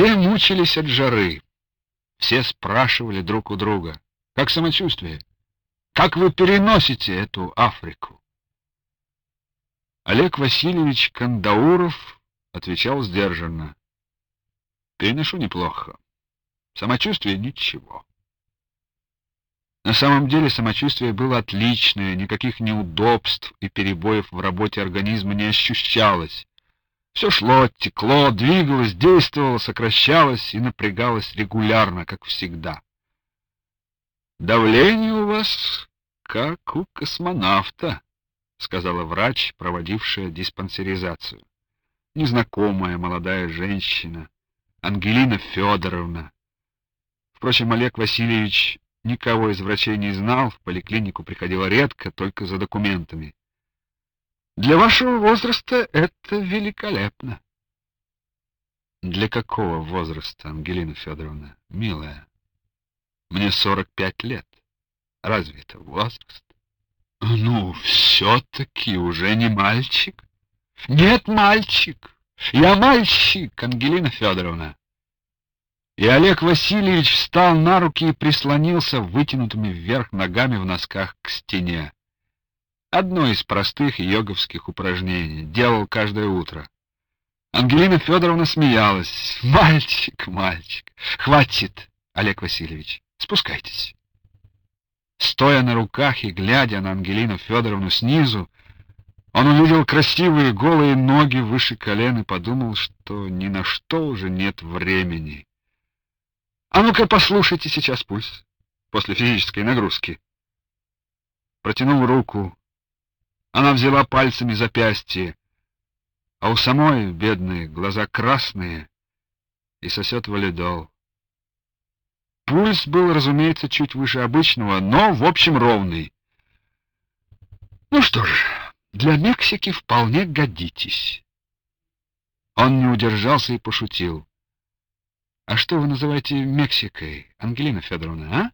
Все мучились от жары. Все спрашивали друг у друга, как самочувствие? Как вы переносите эту Африку? Олег Васильевич Кандауров отвечал сдержанно. Переношу неплохо. Самочувствие ничего. На самом деле самочувствие было отличное, никаких неудобств и перебоев в работе организма не ощущалось. Все шло, текло, двигалось, действовало, сокращалось и напрягалось регулярно, как всегда. Давление у вас как у космонавта, сказала врач, проводившая диспансеризацию. Незнакомая молодая женщина, Ангелина Федоровна. Впрочем, Олег Васильевич никого из врачей не знал, в поликлинику приходила редко, только за документами. Для вашего возраста это великолепно. Для какого возраста, Ангелина Федоровна, милая? Мне сорок пять лет. Разве это возраст? Ну, все-таки уже не мальчик. Нет, мальчик. Я мальчик, Ангелина Федоровна. И Олег Васильевич встал на руки и прислонился вытянутыми вверх ногами в носках к стене. Одно из простых йоговских упражнений. Делал каждое утро. Ангелина Федоровна смеялась. «Мальчик, мальчик! Хватит, Олег Васильевич, спускайтесь!» Стоя на руках и глядя на Ангелину Федоровну снизу, он увидел красивые голые ноги выше колен и подумал, что ни на что уже нет времени. «А ну-ка послушайте сейчас пульс после физической нагрузки!» Протянул руку, она взяла пальцами запястье, а у самой, бедные, глаза красные и сосет валидол. Пульс был, разумеется, чуть выше обычного, но, в общем, ровный. Ну что ж, для Мексики вполне годитесь. Он не удержался и пошутил. А что вы называете Мексикой, Ангелина Федоровна, а?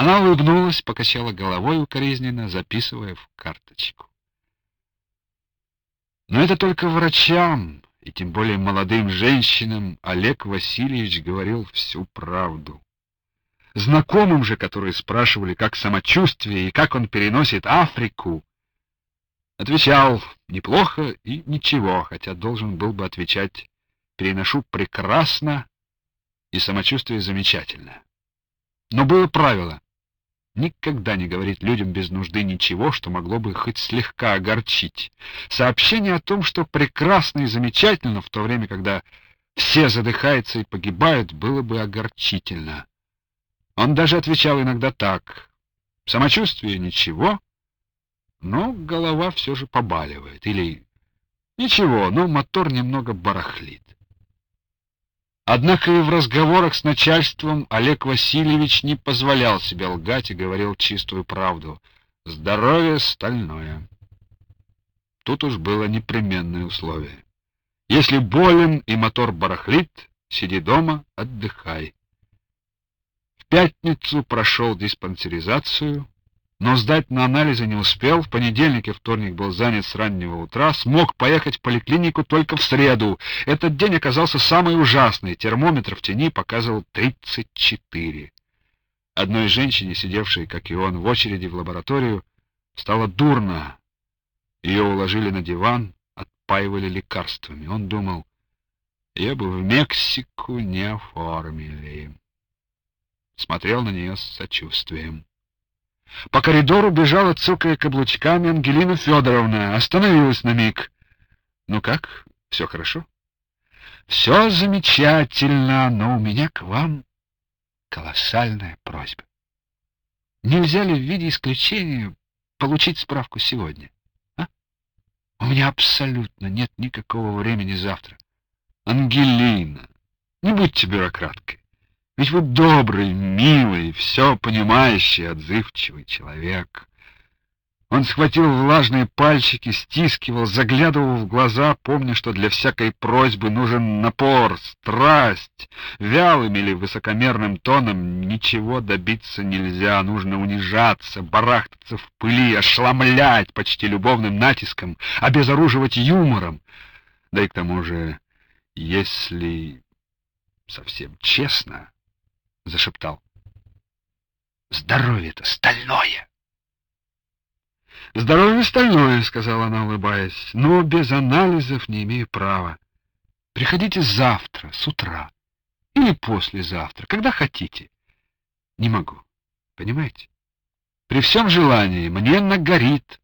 Она улыбнулась, покачала головой укоризненно, записывая в карточку. Но это только врачам, и тем более молодым женщинам, Олег Васильевич говорил всю правду. Знакомым же, которые спрашивали, как самочувствие и как он переносит Африку, отвечал неплохо и ничего, хотя должен был бы отвечать переношу прекрасно и самочувствие замечательно. Но было правило никогда не говорить людям без нужды ничего, что могло бы хоть слегка огорчить. Сообщение о том, что прекрасно и замечательно в то время, когда все задыхаются и погибают, было бы огорчительно. Он даже отвечал иногда так: самочувствие ничего, но голова все же побаливает или ничего, но мотор немного барахлит. Однако и в разговорах с начальством Олег Васильевич не позволял себе лгать и говорил чистую правду. Здоровье стальное. Тут уж было непременное условие. Если болен и мотор барахлит, сиди дома, отдыхай. В пятницу прошел диспансеризацию, но сдать на анализы не успел. В понедельник и вторник был занят с раннего утра, смог поехать в поликлинику только в среду. Этот день оказался самый ужасный. Термометр в тени показывал 34. Одной женщине, сидевшей, как и он, в очереди в лабораторию, стало дурно. Ее уложили на диван, отпаивали лекарствами. Он думал, я бы в Мексику не оформили. Смотрел на нее с сочувствием. По коридору бежала, цокая каблучками, Ангелина Федоровна. Остановилась на миг. «Ну как, все хорошо?» «Все замечательно, но у меня к вам колоссальная просьба. Нельзя ли в виде исключения получить справку сегодня? А? У меня абсолютно нет никакого времени завтра. Ангелина, не будьте бюрократкой. Ведь вы добрый, милый, все понимающий, отзывчивый человек. Он схватил влажные пальчики, стискивал, заглядывал в глаза, помня, что для всякой просьбы нужен напор, страсть. Вялым или высокомерным тоном ничего добиться нельзя, нужно унижаться, барахтаться в пыли, ошламлять почти любовным натиском, обезоруживать юмором. Да и к тому же, если совсем честно, — зашептал. Здоровье-то стальное. Здоровье стальное, — сказала она, улыбаясь, — но без анализов не имею права. Приходите завтра, с утра, или послезавтра, когда хотите. Не могу, понимаете? При всем желании мне нагорит,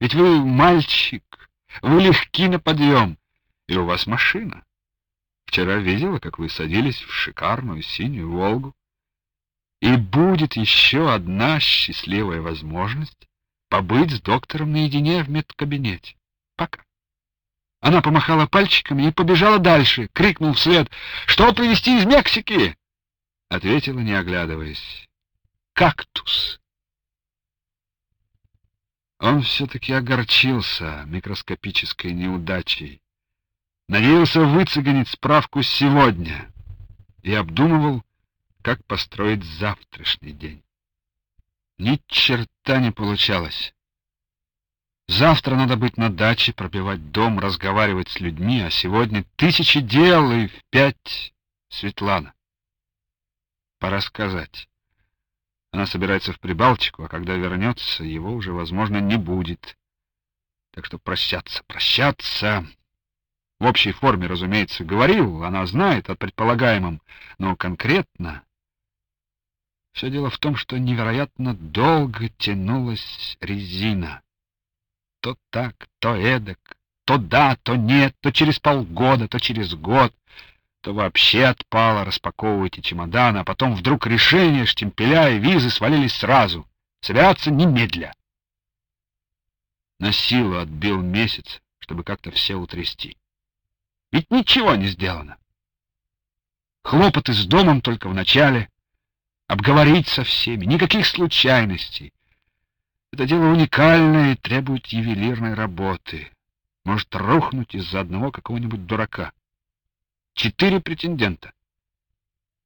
ведь вы мальчик, вы легки на подъем, и у вас машина. Вчера видела, как вы садились в шикарную синюю «Волгу». И будет еще одна счастливая возможность побыть с доктором наедине в медкабинете. Пока. Она помахала пальчиками и побежала дальше, крикнул вслед «Что привезти из Мексики?» Ответила, не оглядываясь «Кактус». Он все-таки огорчился микроскопической неудачей надеялся выцегонить справку сегодня и обдумывал, как построить завтрашний день. Ни черта не получалось. Завтра надо быть на даче, пробивать дом, разговаривать с людьми, а сегодня тысячи дел и в пять Светлана. Пора сказать. Она собирается в Прибалтику, а когда вернется, его уже, возможно, не будет. Так что прощаться, прощаться в общей форме, разумеется, говорил, она знает о предполагаемом, но конкретно... Все дело в том, что невероятно долго тянулась резина. То так, то эдак, то да, то нет, то через полгода, то через год, то вообще отпало, распаковывайте чемодан, а потом вдруг решение, штемпеля и визы свалились сразу. Собираться немедля. На силу отбил месяц, чтобы как-то все утрясти. Ведь ничего не сделано. Хлопоты с домом только в начале. Обговорить со всеми, никаких случайностей. Это дело уникальное и требует ювелирной работы. Может рухнуть из-за одного какого-нибудь дурака. Четыре претендента.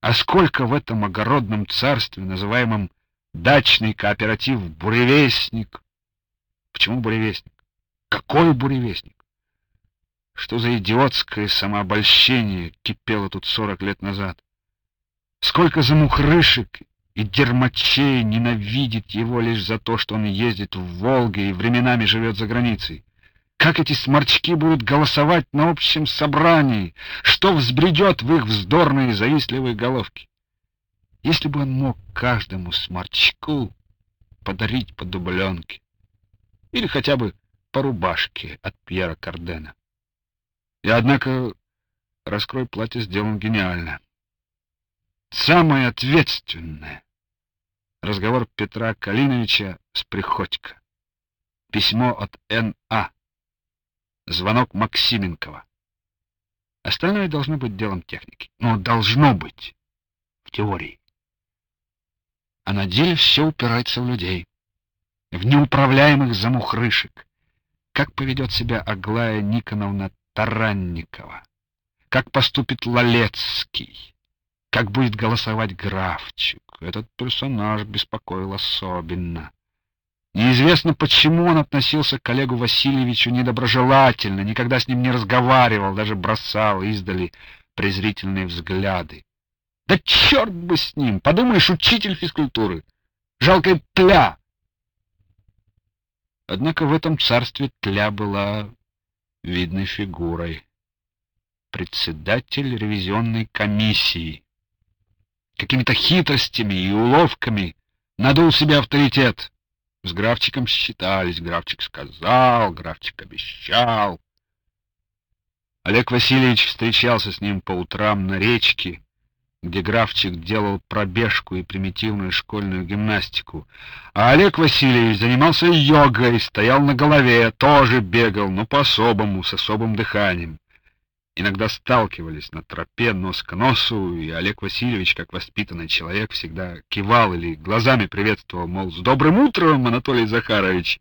А сколько в этом огородном царстве, называемом дачный кооператив «Буревестник»? Почему буревестник? Какой буревестник? Что за идиотское самообольщение кипело тут сорок лет назад? Сколько замухрышек и дермачей ненавидит его лишь за то, что он ездит в Волге и временами живет за границей? Как эти сморчки будут голосовать на общем собрании? Что взбредет в их вздорные завистливые головки? Если бы он мог каждому сморчку подарить по дубленке или хотя бы по рубашке от Пьера Кардена. И однако, раскрой платье сделан гениально. Самое ответственное. Разговор Петра Калиновича с Приходько. Письмо от Н.А. Звонок Максименкова. Остальное должно быть делом техники. Но должно быть. В теории. А на деле все упирается в людей. В неуправляемых замухрышек. Как поведет себя Аглая Никоновна Таранникова, как поступит Лалецкий, как будет голосовать Графчик. Этот персонаж беспокоил особенно. Неизвестно, почему он относился к Олегу Васильевичу недоброжелательно, никогда с ним не разговаривал, даже бросал издали презрительные взгляды. Да черт бы с ним! Подумаешь, учитель физкультуры! Жалкая тля! Однако в этом царстве тля была видной фигурой. Председатель ревизионной комиссии. Какими-то хитростями и уловками надул себе авторитет. С Графчиком считались, Графчик сказал, Графчик обещал. Олег Васильевич встречался с ним по утрам на речке, где Графчик делал пробежку и примитивную школьную гимнастику. А Олег Васильевич занимался йогой, стоял на голове, тоже бегал, но по-особому, с особым дыханием. Иногда сталкивались на тропе нос к носу, и Олег Васильевич, как воспитанный человек, всегда кивал или глазами приветствовал, мол, «С добрым утром, Анатолий Захарович!»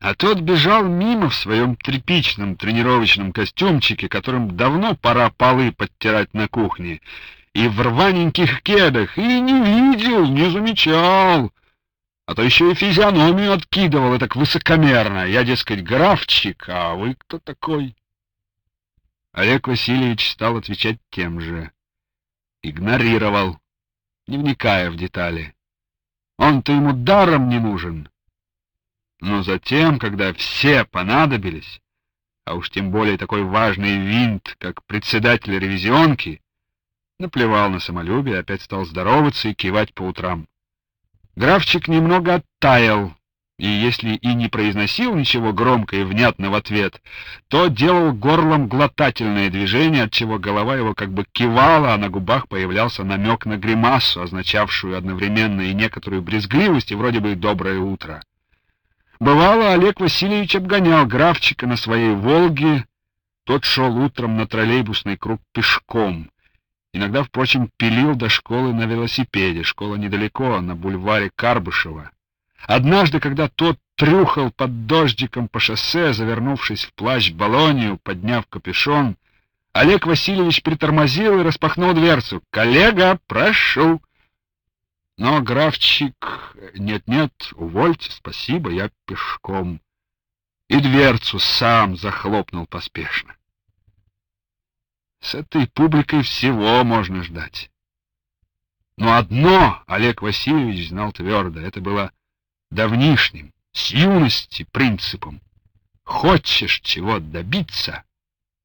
А тот бежал мимо в своем тряпичном тренировочном костюмчике, которым давно пора полы подтирать на кухне, и в рваненьких кедах, и не видел, не замечал. А то еще и физиономию откидывал, и так высокомерно. Я, дескать, графчик, а вы кто такой? Олег Васильевич стал отвечать тем же. игнорировал, не вникая в детали. Он-то ему даром не нужен. Но затем, когда все понадобились, а уж тем более такой важный винт, как председатель ревизионки, наплевал на самолюбие, опять стал здороваться и кивать по утрам. Графчик немного оттаял, и если и не произносил ничего громко и внятно в ответ, то делал горлом глотательное движение, от чего голова его как бы кивала, а на губах появлялся намек на гримасу, означавшую одновременно и некоторую брезгливость, и вроде бы «доброе утро». Бывало, Олег Васильевич обгонял графчика на своей «Волге», тот шел утром на троллейбусный круг пешком. Иногда, впрочем, пилил до школы на велосипеде, школа недалеко, на бульваре Карбышева. Однажды, когда тот трюхал под дождиком по шоссе, завернувшись в плащ Болонию, подняв капюшон, Олег Васильевич притормозил и распахнул дверцу. «Коллега, прошу!» Но графчик... Нет-нет, увольте, спасибо, я пешком. И дверцу сам захлопнул поспешно. С этой публикой всего можно ждать. Но одно Олег Васильевич знал твердо, это было давнишним, с юности принципом. Хочешь чего добиться,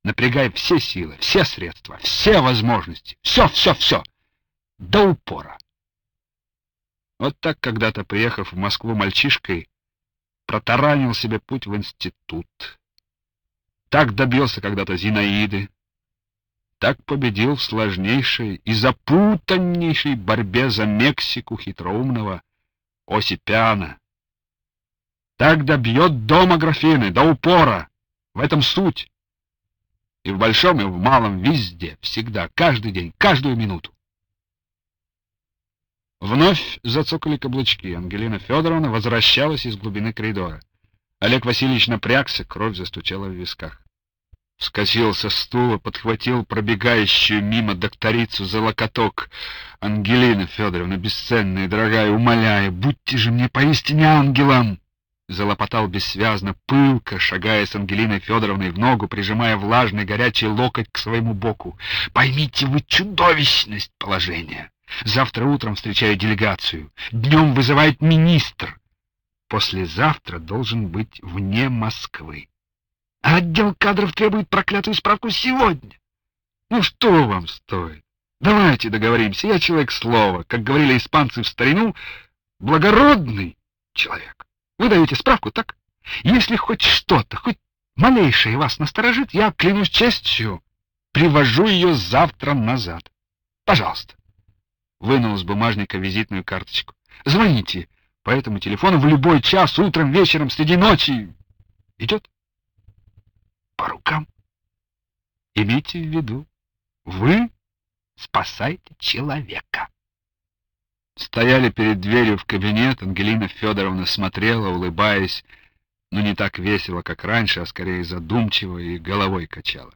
напрягай все силы, все средства, все возможности, все, все, все, до упора. Вот так когда-то, приехав в Москву мальчишкой, протаранил себе путь в институт. Так добился когда-то Зинаиды. Так победил в сложнейшей и запутаннейшей борьбе за Мексику хитроумного Осипяна. Так добьет дома графины, до упора. В этом суть. И в большом, и в малом, везде, всегда, каждый день, каждую минуту. Вновь зацокали каблучки. Ангелина Федоровна возвращалась из глубины коридора. Олег Васильевич напрягся, кровь застучала в висках. Вскочил со стула, подхватил пробегающую мимо докторицу за локоток. «Ангелина Федоровна, бесценная, дорогая, умоляю, будьте же мне поистине ангелом!» Залопотал бессвязно, пылко, шагая с Ангелиной Федоровной в ногу, прижимая влажный горячий локоть к своему боку. «Поймите вы чудовищность положения! Завтра утром встречаю делегацию, днем вызывает министр. Послезавтра должен быть вне Москвы. Отдел кадров требует проклятую справку сегодня. Ну что вам стоит? Давайте договоримся. Я человек слова, как говорили испанцы в старину, благородный человек. Вы даете справку, так? Если хоть что-то, хоть малейшее вас насторожит, я, клянусь честью, привожу ее завтра назад. Пожалуйста. Вынул из бумажника визитную карточку. Звоните по этому телефону в любой час, утром, вечером, среди ночи. Идет? По рукам. Имейте в виду, вы спасаете человека. Стояли перед дверью в кабинет, Ангелина Федоровна смотрела, улыбаясь, но не так весело, как раньше, а скорее задумчиво и головой качала.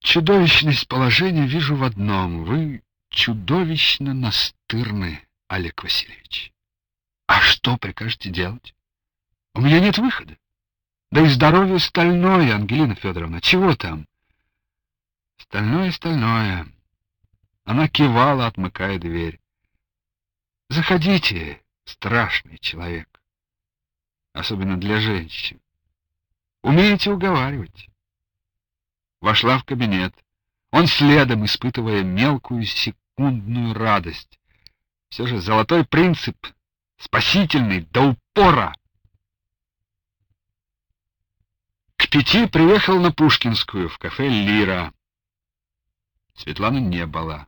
Чудовищность положения вижу в одном. Вы чудовищно настырны, Олег Васильевич. А что прикажете делать? У меня нет выхода. Да и здоровье стальное, Ангелина Федоровна. Чего там? Стальное, стальное. Она кивала, отмыкая дверь. Заходите, страшный человек. Особенно для женщин. Умеете уговаривать. Вошла в кабинет. Он следом, испытывая мелкую секундную радость. Все же золотой принцип, спасительный до упора. К пяти приехал на Пушкинскую, в кафе «Лира». Светланы не было.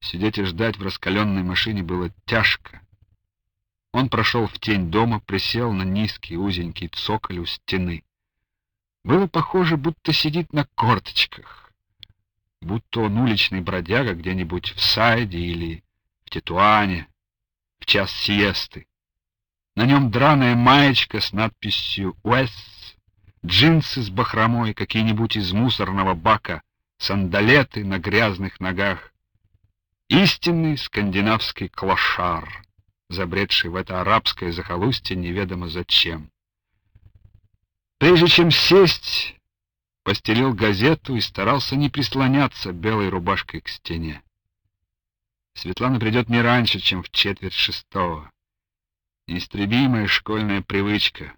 Сидеть и ждать в раскаленной машине было тяжко. Он прошел в тень дома, присел на низкий узенький цоколь у стены. Было похоже, будто сидит на корточках, будто он уличный бродяга где-нибудь в Сайде или в Тетуане в час сиесты. На нем драная маечка с надписью «Уэс», джинсы с бахромой, какие-нибудь из мусорного бака, сандалеты на грязных ногах. Истинный скандинавский клошар, забредший в это арабское захолустье неведомо зачем. Прежде чем сесть, постелил газету и старался не прислоняться белой рубашкой к стене. Светлана придет не раньше, чем в четверть шестого. Неистребимая школьная привычка.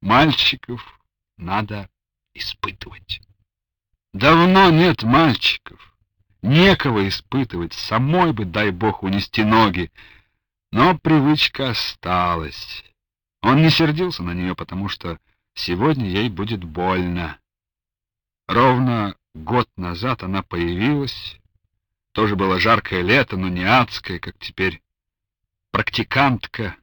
Мальчиков надо испытывать. Давно нет мальчиков. Некого испытывать, самой бы, дай бог, унести ноги. Но привычка осталась. Он не сердился на нее, потому что сегодня ей будет больно. Ровно год назад она появилась. Тоже было жаркое лето, но не адское, как теперь. Практикантка,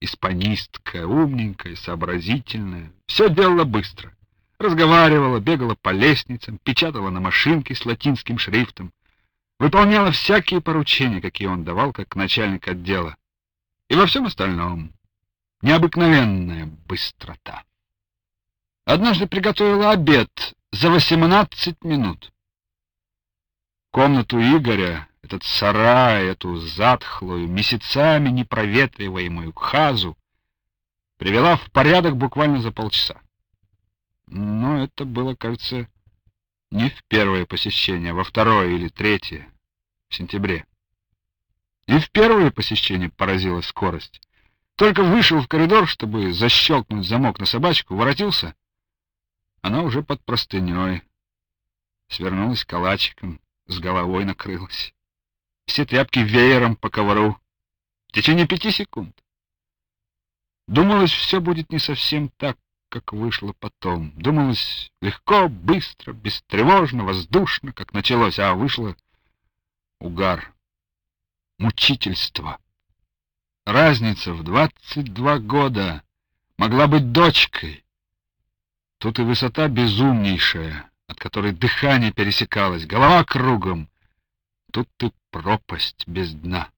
испанистка, умненькая, сообразительная. Все делала быстро. Разговаривала, бегала по лестницам, печатала на машинке с латинским шрифтом. Выполняла всякие поручения, какие он давал, как начальник отдела. И во всем остальном необыкновенная быстрота. Однажды приготовила обед за 18 минут. Комнату Игоря, этот сарай, эту затхлую, месяцами непроветриваемую хазу, привела в порядок буквально за полчаса. Но это было, кажется, не в первое посещение, во второе или третье, в сентябре. И в первое посещение поразила скорость. Только вышел в коридор, чтобы защелкнуть замок на собачку, воротился — она уже под простыней. Свернулась калачиком, с головой накрылась. Все тряпки веером по ковру. В течение пяти секунд. Думалось, все будет не совсем так, как вышло потом. Думалось, легко, быстро, бестревожно, воздушно, как началось, а вышло угар, мучительство. Разница в двадцать два года могла быть дочкой, Тут и высота безумнейшая, от которой дыхание пересекалось, голова кругом. Тут и пропасть без дна.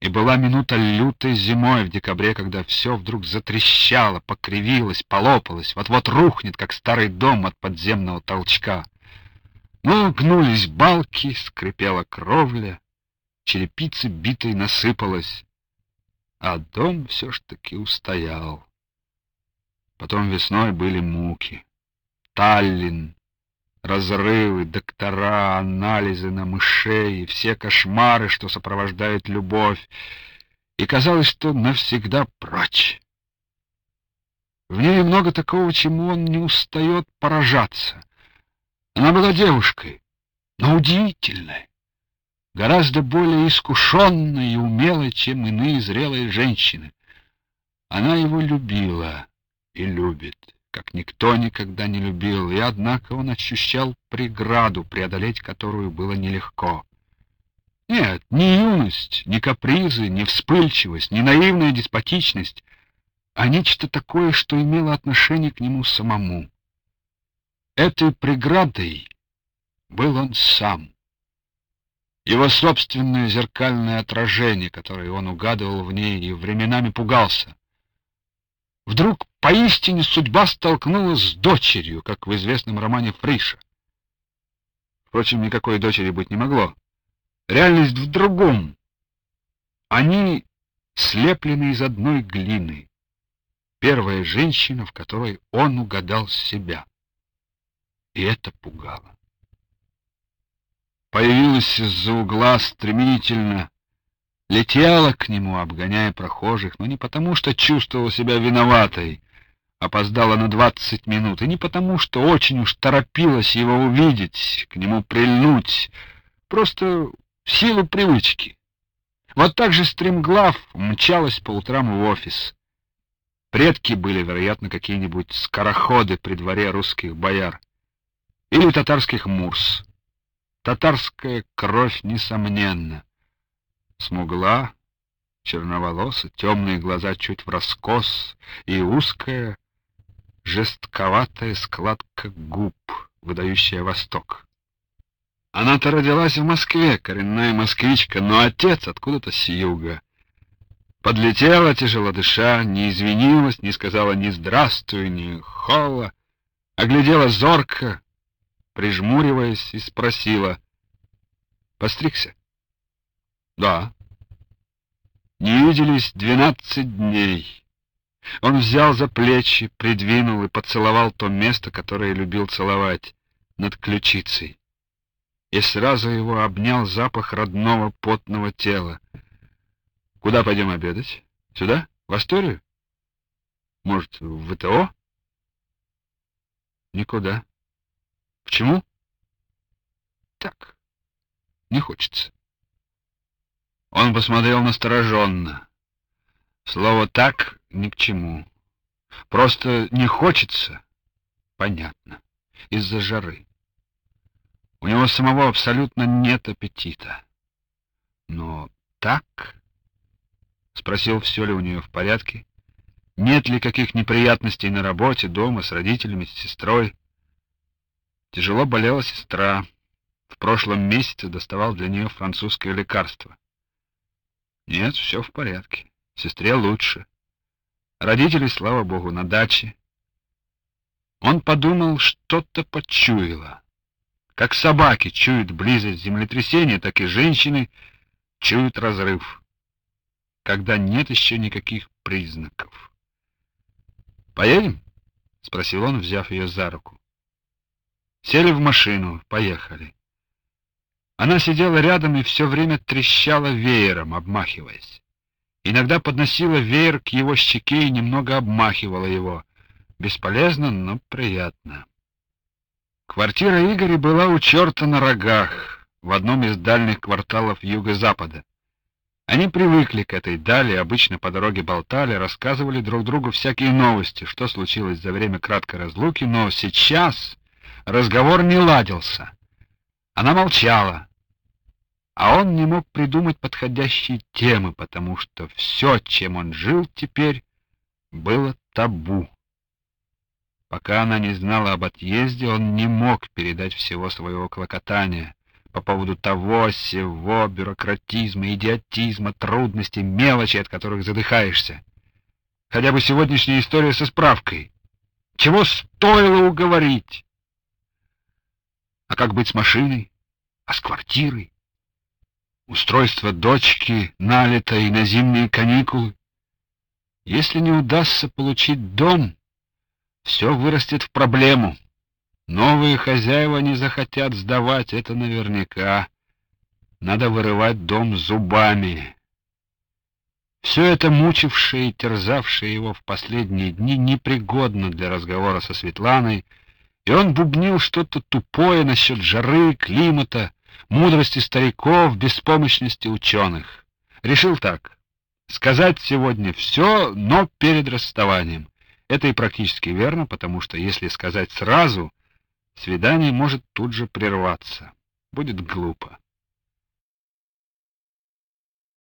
И была минута лютой зимой в декабре, когда все вдруг затрещало, покривилось, полопалось, вот-вот рухнет, как старый дом от подземного толчка. Но гнулись балки, скрипела кровля, черепицы битой насыпалась, а дом все ж таки устоял. Потом весной были муки. Таллин, разрывы, доктора, анализы на мышей, все кошмары, что сопровождают любовь. И казалось, что навсегда прочь. В ней много такого, чему он не устает поражаться. Она была девушкой, но удивительной, гораздо более искушенной и умелой, чем иные зрелые женщины. Она его любила и любит, как никто никогда не любил, и однако он ощущал преграду, преодолеть которую было нелегко. Нет, ни юность, ни капризы, ни вспыльчивость, ни наивная деспотичность, а нечто такое, что имело отношение к нему самому. Этой преградой был он сам. Его собственное зеркальное отражение, которое он угадывал в ней и временами пугался. Вдруг поистине судьба столкнулась с дочерью, как в известном романе Фриша. Впрочем, никакой дочери быть не могло. Реальность в другом. Они слеплены из одной глины. Первая женщина, в которой он угадал себя. И это пугало. Появилась из-за угла стремительно, летела к нему, обгоняя прохожих, но не потому, что чувствовала себя виноватой, опоздала на двадцать минут, и не потому, что очень уж торопилась его увидеть, к нему прильнуть, просто в силу привычки. Вот так же стремглав мчалась по утрам в офис. Предки были, вероятно, какие-нибудь скороходы при дворе русских бояр или татарских мурс. Татарская кровь, несомненно смугла, черноволоса, темные глаза чуть в раскос и узкая, жестковатая складка губ, выдающая Восток. Она-то родилась в Москве, коренная москвичка, но отец откуда-то с юга. Подлетела, тяжело дыша, не извинилась, не сказала ни здравствуй, ни холла, оглядела зорко, прижмуриваясь, и спросила. «Постригся?» Да. Не виделись двенадцать дней. Он взял за плечи, придвинул и поцеловал то место, которое любил целовать, над ключицей. И сразу его обнял запах родного потного тела. Куда пойдем обедать? Сюда? В Асторию? Может, в ВТО? Никуда. Почему? Так. Не хочется. Он посмотрел настороженно. Слово «так» ни к чему. Просто не хочется. Понятно. Из-за жары. У него самого абсолютно нет аппетита. Но так... Спросил, все ли у нее в порядке. Нет ли каких неприятностей на работе, дома, с родителями, с сестрой. Тяжело болела сестра. В прошлом месяце доставал для нее французское лекарство. Нет, все в порядке. Сестре лучше. Родители, слава богу, на даче. Он подумал, что-то почуяло. Как собаки чуют близость землетрясения, так и женщины чуют разрыв, когда нет еще никаких признаков. «Поедем?» — спросил он, взяв ее за руку. Сели в машину, поехали. Она сидела рядом и все время трещала веером, обмахиваясь. Иногда подносила веер к его щеке и немного обмахивала его. Бесполезно, но приятно. Квартира Игоря была у черта на рогах, в одном из дальних кварталов юго-запада. Они привыкли к этой дали, обычно по дороге болтали, рассказывали друг другу всякие новости, что случилось за время краткой разлуки, но сейчас разговор не ладился. Она молчала, а он не мог придумать подходящие темы, потому что все, чем он жил теперь, было табу. Пока она не знала об отъезде, он не мог передать всего своего клокотания по поводу того, сего, бюрократизма, идиотизма, трудностей, мелочей, от которых задыхаешься. Хотя бы сегодняшняя история со справкой. Чего стоило уговорить? А как быть с машиной? А с квартирой? Устройство дочки, налито и на зимние каникулы. Если не удастся получить дом, все вырастет в проблему. Новые хозяева не захотят сдавать, это наверняка. Надо вырывать дом зубами. Все это мучившее и терзавшее его в последние дни непригодно для разговора со Светланой, и он бубнил что-то тупое насчет жары, климата, мудрости стариков, беспомощности ученых. Решил так: сказать сегодня все, но перед расставанием. Это и практически верно, потому что если сказать сразу, свидание может тут же прерваться. Будет глупо.